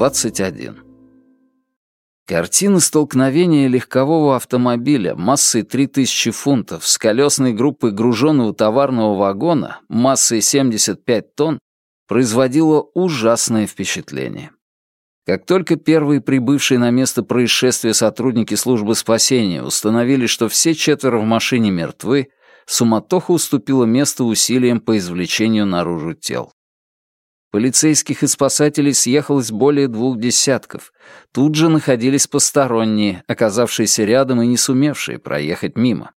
21. Картина столкновения легкового автомобиля массой 3000 фунтов с колесной группой груженного товарного вагона массой 75 тонн производила ужасное впечатление. Как только первые прибывшие на место происшествия сотрудники службы спасения установили, что все четверо в машине мертвы, суматоха уступила место усилиям по извлечению наружу тел. Полицейских и спасателей съехалось более двух десятков. Тут же находились посторонние, оказавшиеся рядом и не сумевшие проехать мимо.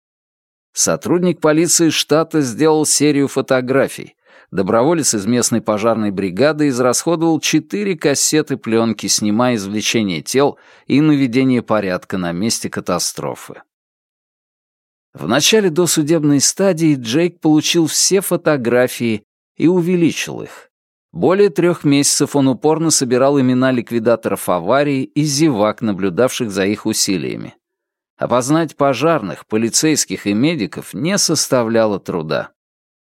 Сотрудник полиции штата сделал серию фотографий. Доброволец из местной пожарной бригады израсходовал четыре кассеты пленки, снимая извлечение тел и наведение порядка на месте катастрофы. В начале досудебной стадии Джейк получил все фотографии и увеличил их. Более трех месяцев он упорно собирал имена ликвидаторов аварии и зевак, наблюдавших за их усилиями. Опознать пожарных, полицейских и медиков не составляло труда.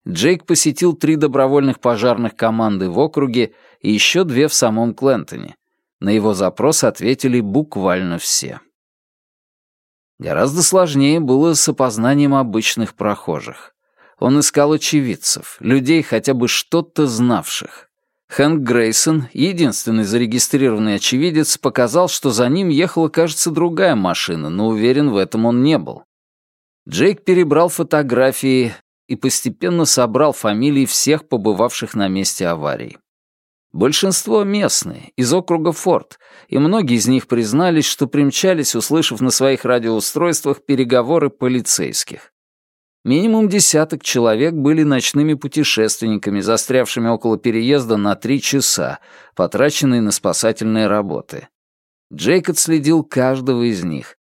Джейк посетил три добровольных пожарных команды в округе и еще две в самом Клентоне. На его запрос ответили буквально все. Гораздо сложнее было с опознанием обычных прохожих. Он искал очевидцев, людей, хотя бы что-то знавших. Хэнк Грейсон, единственный зарегистрированный очевидец, показал, что за ним ехала, кажется, другая машина, но уверен в этом он не был. Джейк перебрал фотографии и постепенно собрал фамилии всех побывавших на месте аварии. Большинство местные, из округа Форд, и многие из них признались, что примчались, услышав на своих радиоустройствах переговоры полицейских. Минимум десяток человек были ночными путешественниками, застрявшими около переезда на три часа, потраченные на спасательные работы. Джейк отследил каждого из них.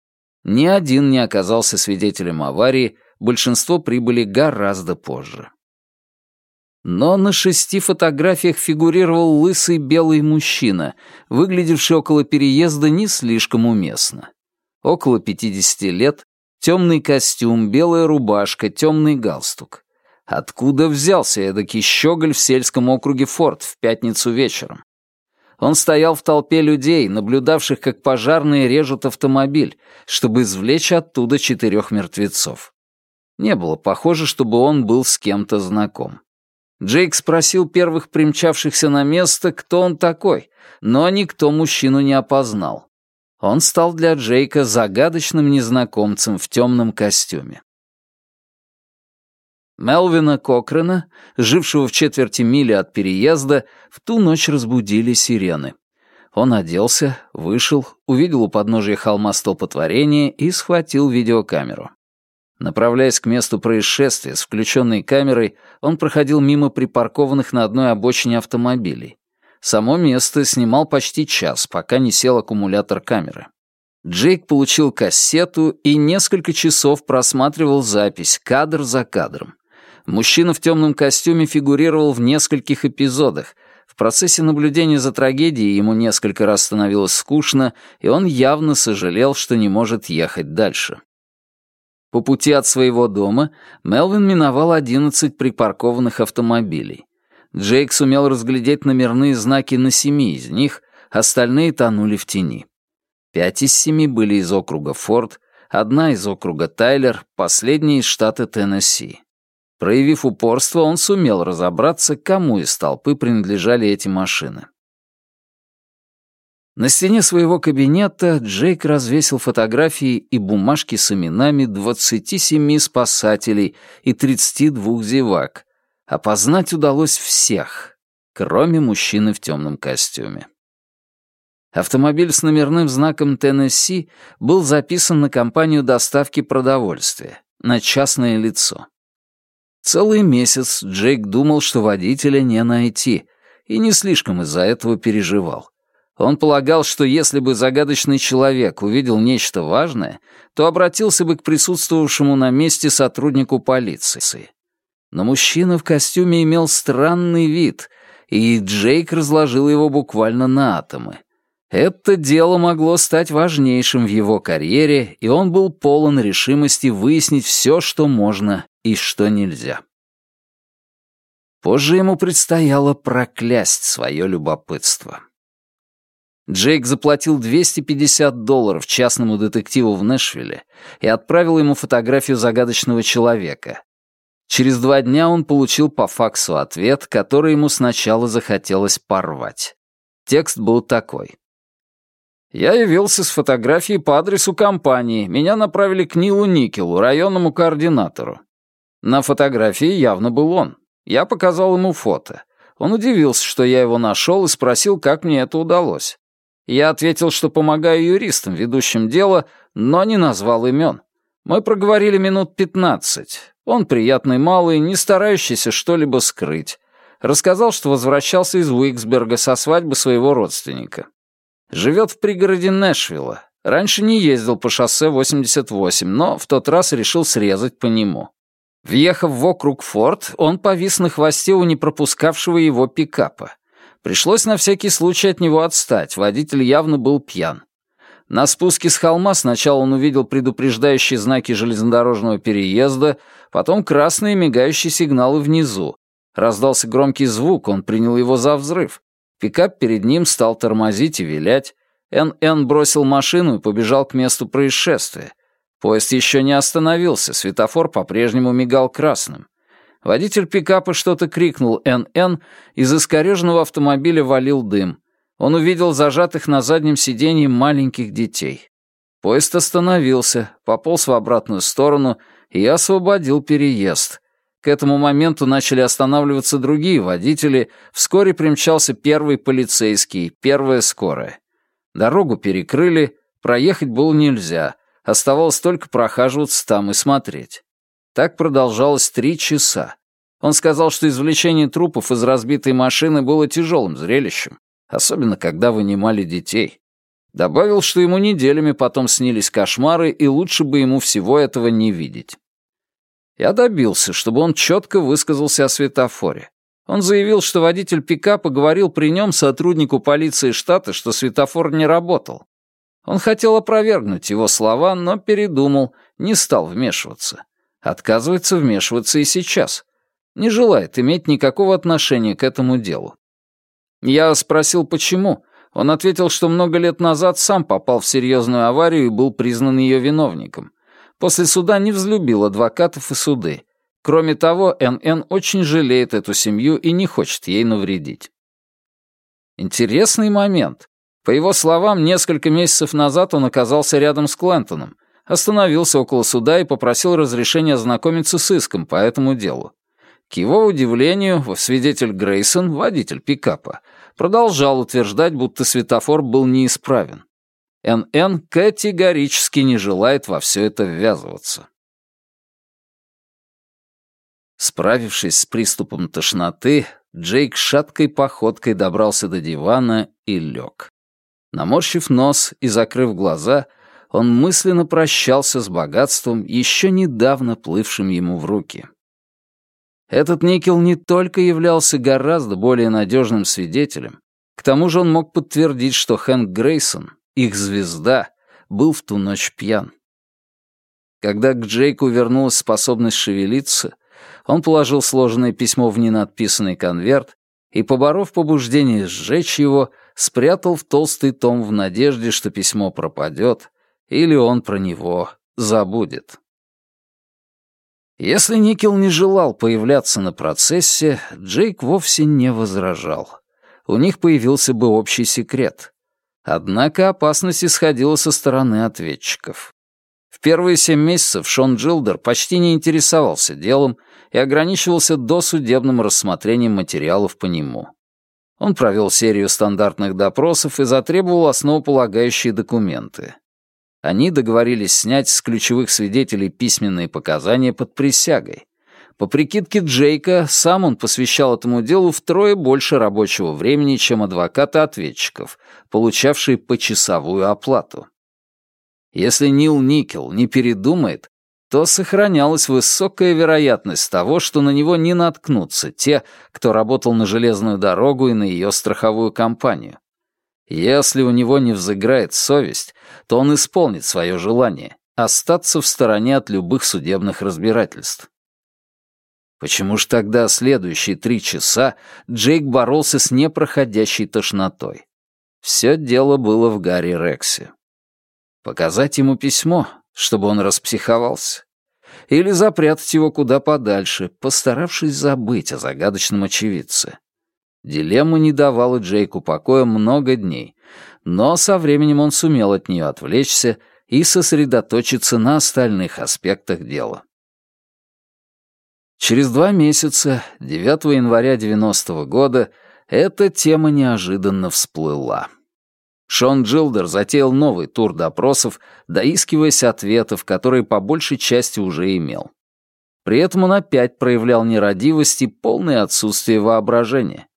Ни один не оказался свидетелем аварии, большинство прибыли гораздо позже. Но на шести фотографиях фигурировал лысый белый мужчина, выглядевший около переезда не слишком уместно. Около 50 лет, Темный костюм, белая рубашка, темный галстук. Откуда взялся эдакий щеголь в сельском округе Форт в пятницу вечером? Он стоял в толпе людей, наблюдавших, как пожарные режут автомобиль, чтобы извлечь оттуда четырех мертвецов. Не было похоже, чтобы он был с кем-то знаком. Джейк спросил первых примчавшихся на место, кто он такой, но никто мужчину не опознал он стал для Джейка загадочным незнакомцем в темном костюме. Мелвина Кокрена, жившего в четверти мили от переезда, в ту ночь разбудили сирены. Он оделся, вышел, увидел у подножия холма столпотворение и схватил видеокамеру. Направляясь к месту происшествия с включенной камерой, он проходил мимо припаркованных на одной обочине автомобилей. Само место снимал почти час, пока не сел аккумулятор камеры. Джейк получил кассету и несколько часов просматривал запись, кадр за кадром. Мужчина в темном костюме фигурировал в нескольких эпизодах. В процессе наблюдения за трагедией ему несколько раз становилось скучно, и он явно сожалел, что не может ехать дальше. По пути от своего дома Мелвин миновал 11 припаркованных автомобилей. Джейк сумел разглядеть номерные знаки на семи из них, остальные тонули в тени. Пять из семи были из округа Форд, одна из округа Тайлер, последняя из штата Теннесси. Проявив упорство, он сумел разобраться, кому из толпы принадлежали эти машины. На стене своего кабинета Джейк развесил фотографии и бумажки с именами 27 спасателей и 32 зевак, Опознать удалось всех, кроме мужчины в темном костюме. Автомобиль с номерным знаком Теннесси был записан на компанию доставки продовольствия, на частное лицо. Целый месяц Джейк думал, что водителя не найти, и не слишком из-за этого переживал. Он полагал, что если бы загадочный человек увидел нечто важное, то обратился бы к присутствовавшему на месте сотруднику полиции. Но мужчина в костюме имел странный вид, и Джейк разложил его буквально на атомы. Это дело могло стать важнейшим в его карьере, и он был полон решимости выяснить все, что можно и что нельзя. Позже ему предстояло проклясть свое любопытство. Джейк заплатил 250 долларов частному детективу в Нэшвилле и отправил ему фотографию загадочного человека. Через два дня он получил по факсу ответ, который ему сначала захотелось порвать. Текст был такой. «Я явился с фотографией по адресу компании. Меня направили к Нилу Никелу, районному координатору. На фотографии явно был он. Я показал ему фото. Он удивился, что я его нашел, и спросил, как мне это удалось. Я ответил, что помогаю юристам, ведущим дело, но не назвал имен. Мы проговорили минут пятнадцать. Он приятный малый, не старающийся что-либо скрыть. Рассказал, что возвращался из Уиксберга со свадьбы своего родственника. Живет в пригороде Нэшвилла. Раньше не ездил по шоссе 88, но в тот раз решил срезать по нему. Въехав в округ Форд, он повис на хвосте у не пропускавшего его пикапа. Пришлось на всякий случай от него отстать, водитель явно был пьян. На спуске с холма сначала он увидел предупреждающие знаки железнодорожного переезда, потом красные мигающие сигналы внизу. Раздался громкий звук, он принял его за взрыв. Пикап перед ним стал тормозить и вилять. Н.Н. бросил машину и побежал к месту происшествия. Поезд еще не остановился, светофор по-прежнему мигал красным. Водитель пикапа что-то крикнул «НН», из искореженного автомобиля валил дым. Он увидел зажатых на заднем сиденье маленьких детей. Поезд остановился, пополз в обратную сторону и освободил переезд. К этому моменту начали останавливаться другие водители, вскоре примчался первый полицейский, первая скорая. Дорогу перекрыли, проехать было нельзя, оставалось только прохаживаться там и смотреть. Так продолжалось три часа. Он сказал, что извлечение трупов из разбитой машины было тяжелым зрелищем, особенно когда вынимали детей. Добавил, что ему неделями потом снились кошмары, и лучше бы ему всего этого не видеть. Я добился, чтобы он четко высказался о светофоре. Он заявил, что водитель пикапа говорил при нем сотруднику полиции штата, что светофор не работал. Он хотел опровергнуть его слова, но передумал, не стал вмешиваться. Отказывается вмешиваться и сейчас. Не желает иметь никакого отношения к этому делу. Я спросил, почему. Он ответил, что много лет назад сам попал в серьезную аварию и был признан ее виновником. После суда не взлюбил адвокатов и суды. Кроме того, НН очень жалеет эту семью и не хочет ей навредить. Интересный момент. По его словам, несколько месяцев назад он оказался рядом с Клентоном, остановился около суда и попросил разрешения ознакомиться с иском по этому делу. К его удивлению, свидетель Грейсон, водитель пикапа, продолжал утверждать, будто светофор был неисправен. НН категорически не желает во все это ввязываться. Справившись с приступом тошноты, Джейк шаткой походкой добрался до дивана и лег. Наморщив нос и закрыв глаза, он мысленно прощался с богатством, еще недавно плывшим ему в руки. Этот никел не только являлся гораздо более надежным свидетелем, к тому же он мог подтвердить, что Хэнк Грейсон, их звезда, был в ту ночь пьян. Когда к Джейку вернулась способность шевелиться, он положил сложенное письмо в ненадписанный конверт и, поборов побуждение сжечь его, спрятал в толстый том в надежде, что письмо пропадет, или он про него забудет. Если Никел не желал появляться на процессе, Джейк вовсе не возражал. У них появился бы общий секрет. Однако опасность исходила со стороны ответчиков. В первые семь месяцев Шон Джилдер почти не интересовался делом и ограничивался досудебным рассмотрением материалов по нему. Он провел серию стандартных допросов и затребовал основополагающие документы. Они договорились снять с ключевых свидетелей письменные показания под присягой. По прикидке Джейка, сам он посвящал этому делу втрое больше рабочего времени, чем адвокаты ответчиков, получавшие почасовую оплату. Если Нил Никел не передумает, то сохранялась высокая вероятность того, что на него не наткнутся те, кто работал на железную дорогу и на ее страховую компанию. Если у него не взыграет совесть, то он исполнит свое желание — остаться в стороне от любых судебных разбирательств. Почему ж тогда следующие три часа Джейк боролся с непроходящей тошнотой? Все дело было в Гарри Рексе. Показать ему письмо, чтобы он распсиховался. Или запрятать его куда подальше, постаравшись забыть о загадочном очевидце. Дилемма не давала Джейку покоя много дней, но со временем он сумел от нее отвлечься и сосредоточиться на остальных аспектах дела. Через два месяца, 9 января 90 -го года, эта тема неожиданно всплыла. Шон Джилдер затеял новый тур допросов, доискиваясь ответов, которые по большей части уже имел. При этом он опять проявлял нерадивость и полное отсутствие воображения.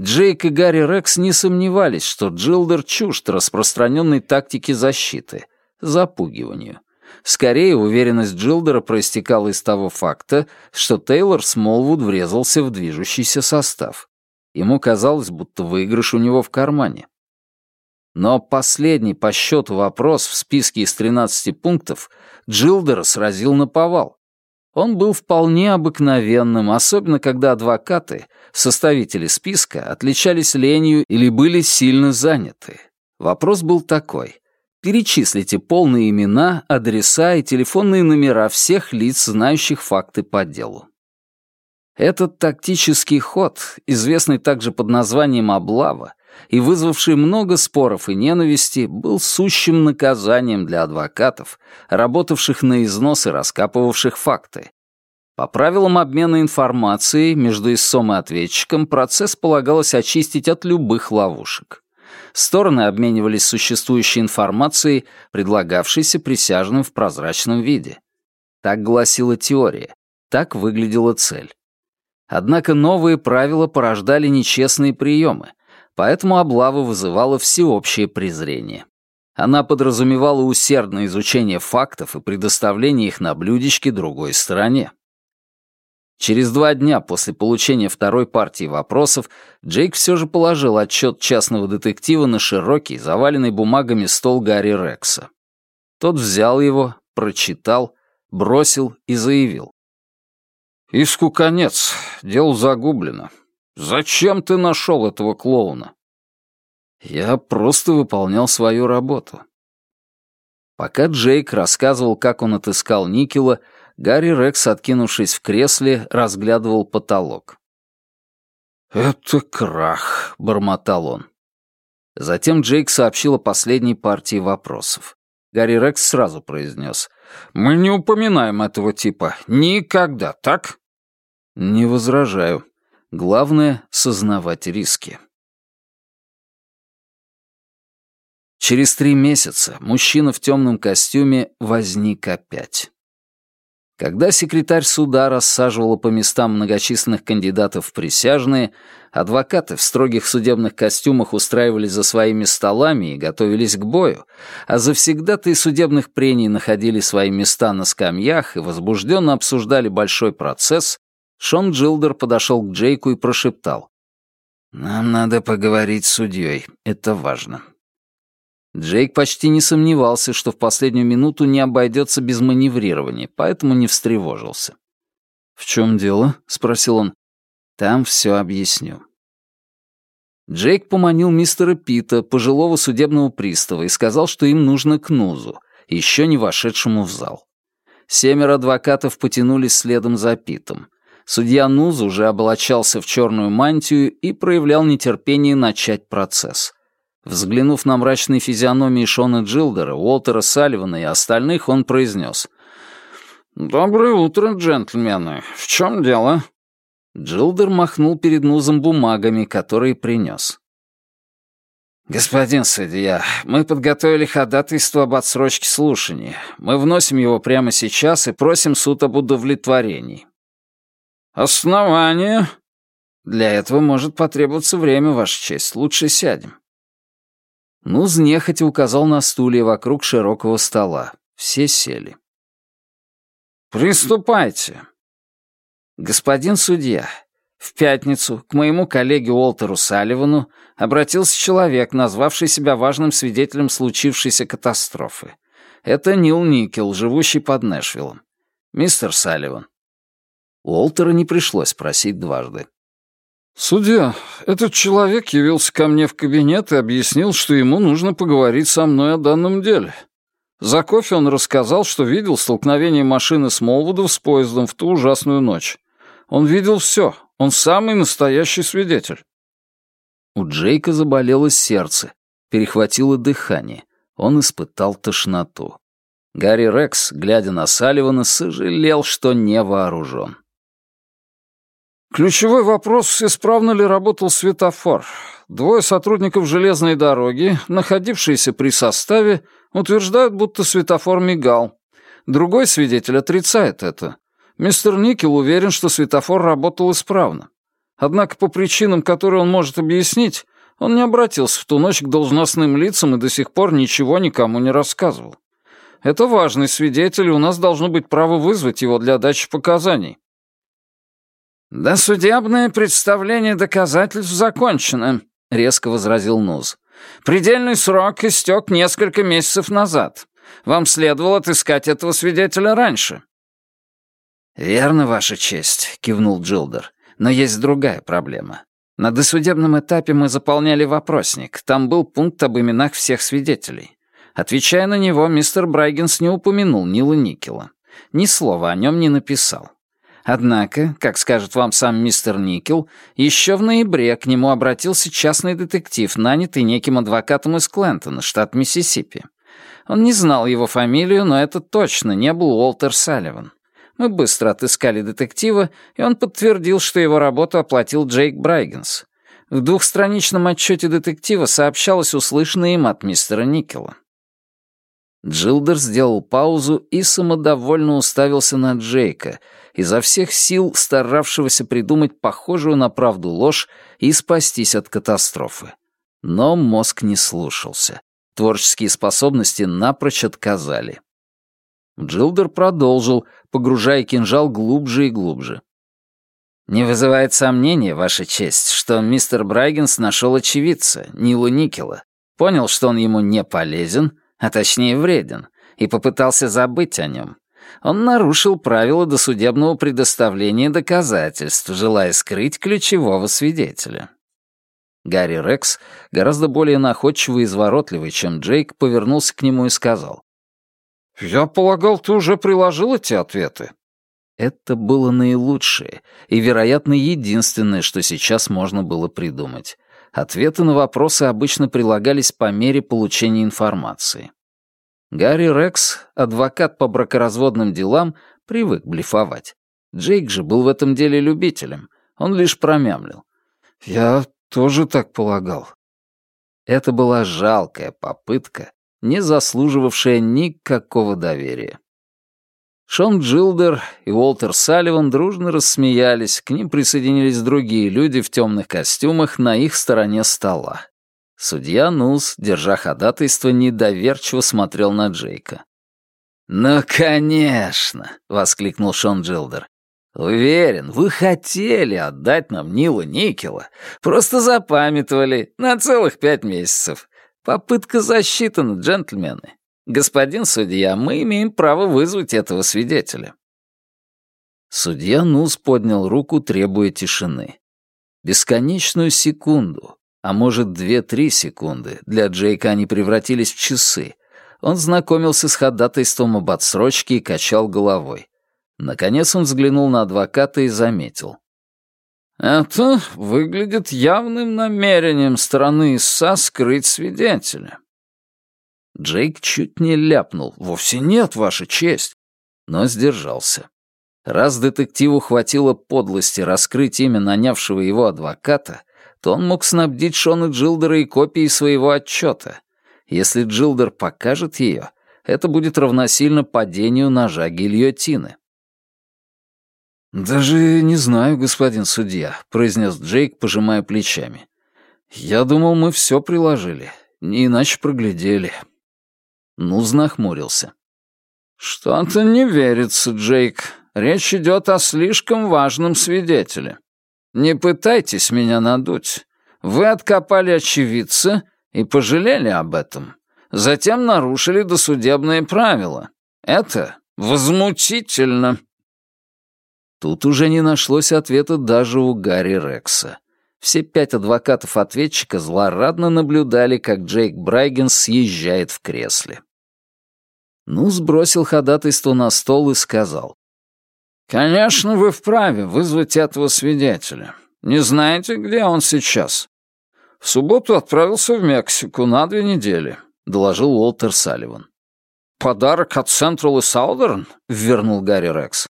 Джейк и Гарри Рекс не сомневались, что Джилдер чужд распространенной тактики защиты — запугиванию. Скорее, уверенность Джилдера проистекала из того факта, что Тейлор Смолвуд врезался в движущийся состав. Ему казалось, будто выигрыш у него в кармане. Но последний по счету вопрос в списке из 13 пунктов Джилдера сразил на повал. Он был вполне обыкновенным, особенно когда адвокаты, составители списка, отличались ленью или были сильно заняты. Вопрос был такой. Перечислите полные имена, адреса и телефонные номера всех лиц, знающих факты по делу. Этот тактический ход, известный также под названием «облава», и вызвавший много споров и ненависти, был сущим наказанием для адвокатов, работавших на износ и раскапывавших факты. По правилам обмена информацией между истцом и ответчиком процесс полагалось очистить от любых ловушек. Стороны обменивались существующей информацией, предлагавшейся присяжным в прозрачном виде. Так гласила теория, так выглядела цель. Однако новые правила порождали нечестные приемы, поэтому облава вызывала всеобщее презрение. Она подразумевала усердное изучение фактов и предоставление их на блюдечке другой стороне. Через два дня после получения второй партии вопросов Джейк все же положил отчет частного детектива на широкий, заваленный бумагами стол Гарри Рекса. Тот взял его, прочитал, бросил и заявил. «Иску конец, дело загублено. Зачем ты нашел этого клоуна?» Я просто выполнял свою работу. Пока Джейк рассказывал, как он отыскал Никела, Гарри Рекс, откинувшись в кресле, разглядывал потолок. «Это крах», — бормотал он. Затем Джейк сообщил о последней партии вопросов. Гарри Рекс сразу произнес. «Мы не упоминаем этого типа. Никогда, так?» «Не возражаю. Главное — сознавать риски». Через три месяца мужчина в темном костюме возник опять. Когда секретарь суда рассаживала по местам многочисленных кандидатов в присяжные, адвокаты в строгих судебных костюмах устраивались за своими столами и готовились к бою, а завсегдаты судебных прений находили свои места на скамьях и возбужденно обсуждали большой процесс, Шон Джилдер подошел к Джейку и прошептал. «Нам надо поговорить с судьей, это важно». Джейк почти не сомневался, что в последнюю минуту не обойдется без маневрирования, поэтому не встревожился. «В чем дело?» — спросил он. «Там все объясню». Джейк поманил мистера Пита, пожилого судебного пристава, и сказал, что им нужно к Нузу, еще не вошедшему в зал. Семеро адвокатов потянулись следом за Питом. Судья Нуз уже облачался в черную мантию и проявлял нетерпение начать процесс. Взглянув на мрачные физиономии Шона Джилдера, Уолтера Салливана и остальных, он произнес. «Доброе утро, джентльмены. В чем дело?» Джилдер махнул перед Нузом бумагами, которые принес. «Господин судья, мы подготовили ходатайство об отсрочке слушаний. Мы вносим его прямо сейчас и просим суд об удовлетворении». «Основание?» «Для этого может потребоваться время, Ваша честь. Лучше сядем». Нуз нехотя указал на стулья вокруг широкого стола. Все сели. «Приступайте». «Господин судья, в пятницу к моему коллеге Уолтеру Салливану обратился человек, назвавший себя важным свидетелем случившейся катастрофы. Это Нил Никел, живущий под Нэшвиллом. Мистер Салливан». Уолтера не пришлось просить дважды. «Судья, этот человек явился ко мне в кабинет и объяснил, что ему нужно поговорить со мной о данном деле. За кофе он рассказал, что видел столкновение машины с Молвудов с поездом в ту ужасную ночь. Он видел все, он самый настоящий свидетель». У Джейка заболело сердце, перехватило дыхание. Он испытал тошноту. Гарри Рекс, глядя на Салливана, сожалел, что не вооружен. Ключевой вопрос, исправно ли работал светофор. Двое сотрудников железной дороги, находившиеся при составе, утверждают, будто светофор мигал. Другой свидетель отрицает это. Мистер Никел уверен, что светофор работал исправно. Однако по причинам, которые он может объяснить, он не обратился в ту ночь к должностным лицам и до сих пор ничего никому не рассказывал. Это важный свидетель, и у нас должно быть право вызвать его для дачи показаний. «Досудебное представление доказательств закончено», — резко возразил Нуз. «Предельный срок истек несколько месяцев назад. Вам следовало отыскать этого свидетеля раньше». «Верно, Ваша честь», — кивнул Джилдер. «Но есть другая проблема. На досудебном этапе мы заполняли вопросник. Там был пункт об именах всех свидетелей. Отвечая на него, мистер Брайгенс не упомянул Нила Никела. Ни слова о нем не написал. Однако, как скажет вам сам мистер Никел, еще в ноябре к нему обратился частный детектив, нанятый неким адвокатом из Клентона, штат Миссисипи. Он не знал его фамилию, но это точно не был Уолтер Салливан. Мы быстро отыскали детектива, и он подтвердил, что его работу оплатил Джейк Брайгенс. В двухстраничном отчете детектива сообщалось услышанное им от мистера Никела. Джилдер сделал паузу и самодовольно уставился на Джейка, изо всех сил старавшегося придумать похожую на правду ложь и спастись от катастрофы. Но мозг не слушался. Творческие способности напрочь отказали. Джилдер продолжил, погружая кинжал глубже и глубже. «Не вызывает сомнения, Ваша честь, что мистер Брайгенс нашел очевидца, Нилу Никела, понял, что он ему не полезен, а точнее вреден, и попытался забыть о нем. Он нарушил правила досудебного предоставления доказательств, желая скрыть ключевого свидетеля. Гарри Рекс, гораздо более находчивый и изворотливый, чем Джейк, повернулся к нему и сказал. «Я полагал, ты уже приложил эти ответы?» Это было наилучшее и, вероятно, единственное, что сейчас можно было придумать. Ответы на вопросы обычно прилагались по мере получения информации. Гарри Рекс, адвокат по бракоразводным делам, привык блефовать. Джейк же был в этом деле любителем. Он лишь промямлил. «Я тоже так полагал». Это была жалкая попытка, не заслуживавшая никакого доверия. Шон Джилдер и Уолтер Салливан дружно рассмеялись, к ним присоединились другие люди в темных костюмах на их стороне стола. Судья Нус, держа ходатайство, недоверчиво смотрел на Джейка. «Ну, конечно!» — воскликнул Шон Джилдер. «Уверен, вы хотели отдать нам Нила Никела, просто запамятовали на целых пять месяцев. Попытка засчитана, джентльмены. «Господин судья, мы имеем право вызвать этого свидетеля». Судья Нус поднял руку, требуя тишины. Бесконечную секунду, а может две-три секунды, для Джейка они превратились в часы. Он знакомился с ходатайством об отсрочке и качал головой. Наконец он взглянул на адвоката и заметил. «Это выглядит явным намерением стороны ИСА скрыть свидетеля. Джейк чуть не ляпнул. «Вовсе нет, Ваша честь!» Но сдержался. Раз детективу хватило подлости раскрыть имя нанявшего его адвоката, то он мог снабдить Шона Джилдера и копией своего отчета. Если Джилдер покажет ее, это будет равносильно падению ножа гильотины. «Даже не знаю, господин судья», — произнес Джейк, пожимая плечами. «Я думал, мы все приложили, не иначе проглядели». Нуз нахмурился. «Что-то не верится, Джейк. Речь идет о слишком важном свидетеле. Не пытайтесь меня надуть. Вы откопали очевидца и пожалели об этом. Затем нарушили досудебные правила. Это возмутительно». Тут уже не нашлось ответа даже у Гарри Рекса. Все пять адвокатов-ответчика злорадно наблюдали, как Джейк Брайгенс съезжает в кресле. Ну, сбросил ходатайство на стол и сказал. «Конечно, вы вправе вызвать этого свидетеля. Не знаете, где он сейчас?» «В субботу отправился в Мексику на две недели», — доложил Уолтер Салливан. «Подарок от Централ и Саудерн?» — вернул Гарри Рекс.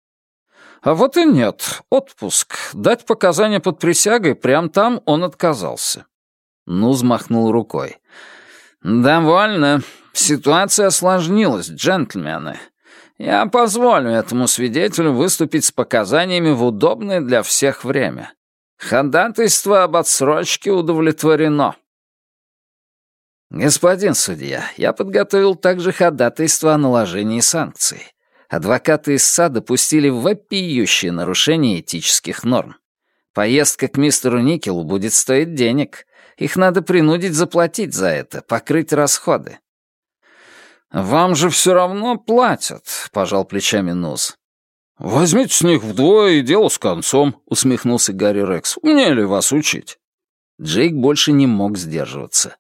«А вот и нет. Отпуск. Дать показания под присягой, прям там он отказался». Ну, взмахнул рукой. «Довольно. Ситуация осложнилась, джентльмены. Я позволю этому свидетелю выступить с показаниями в удобное для всех время. Ходатайство об отсрочке удовлетворено». «Господин судья, я подготовил также ходатайство о наложении санкций. Адвокаты ИСА допустили вопиющее нарушение этических норм. Поездка к мистеру Никелу будет стоить денег. Их надо принудить заплатить за это, покрыть расходы». «Вам же все равно платят», — пожал плечами Нус. «Возьмите с них вдвое и дело с концом», — усмехнулся Гарри Рекс. «Мне ли вас учить?» Джейк больше не мог сдерживаться.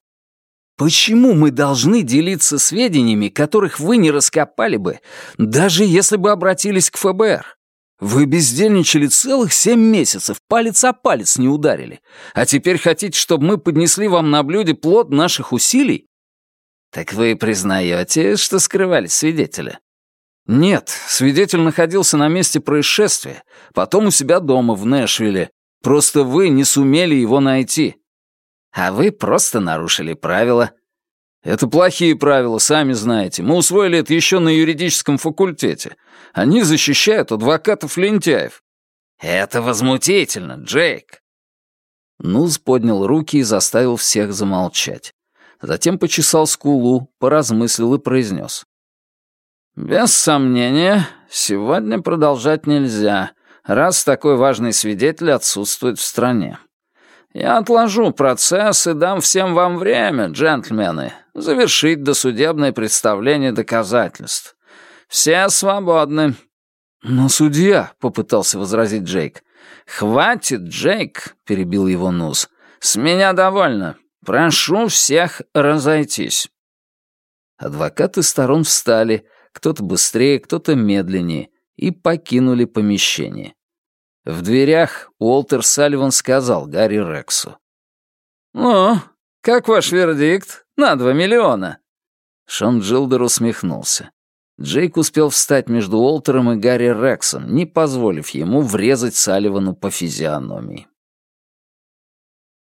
Почему мы должны делиться сведениями, которых вы не раскопали бы, даже если бы обратились к ФБР? Вы бездельничали целых семь месяцев, палец о палец не ударили. А теперь хотите, чтобы мы поднесли вам на блюде плод наших усилий? Так вы признаете, что скрывали свидетеля? Нет, свидетель находился на месте происшествия, потом у себя дома в Нэшвилле. Просто вы не сумели его найти. А вы просто нарушили правила. Это плохие правила, сами знаете. Мы усвоили это еще на юридическом факультете. Они защищают адвокатов-лентяев. Это возмутительно, Джейк. Нуз поднял руки и заставил всех замолчать. Затем почесал скулу, поразмыслил и произнес. «Без сомнения, сегодня продолжать нельзя, раз такой важный свидетель отсутствует в стране. Я отложу процесс и дам всем вам время, джентльмены, завершить досудебное представление доказательств. Все свободны». «Но судья», — попытался возразить Джейк. «Хватит, Джейк», — перебил его Нуз. «С меня довольно. Прошу всех разойтись». Адвокаты сторон встали, кто-то быстрее, кто-то медленнее, и покинули помещение. В дверях Уолтер Салливан сказал Гарри Рексу. «Ну, как ваш вердикт? На два миллиона?» Шон Джилдер усмехнулся. Джейк успел встать между Уолтером и Гарри Рексом, не позволив ему врезать Салливану по физиономии.